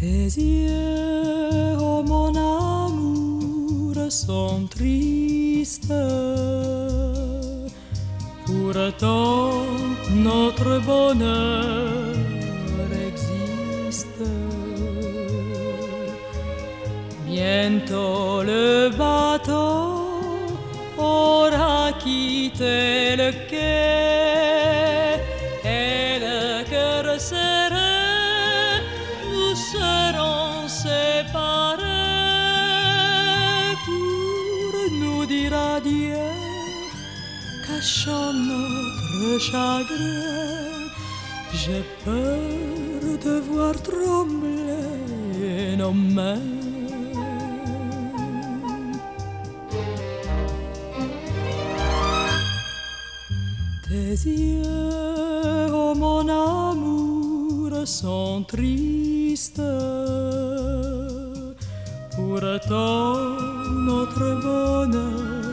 Tes yeux, oh mon amour, sont tristes. Pourtant, notre bonheur existe. Bientôt le bateau aura quitté le quai et le cœur cachant notre chagrin. J'ai peur de voir trembler nos mains. Tes yeux, oh mon amour, sont tristes. Pourtant, notre bonheur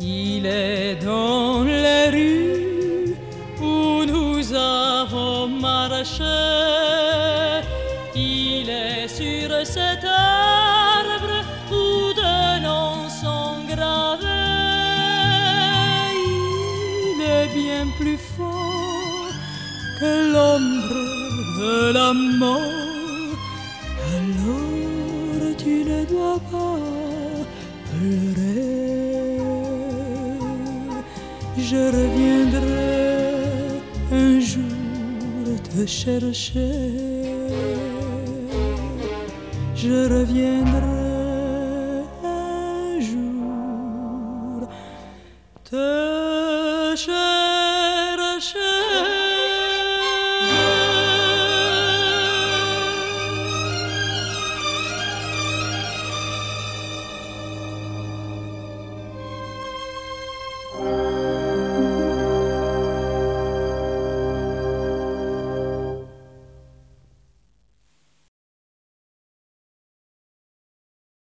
Il est dans les rues où nous avons marché. Il est sur cet arbre où de noms sont gravés. Il est bien plus fort que l'ombre de la mort. Je reviendrai un jour te chercher. Je reviendrai un jour te chercher.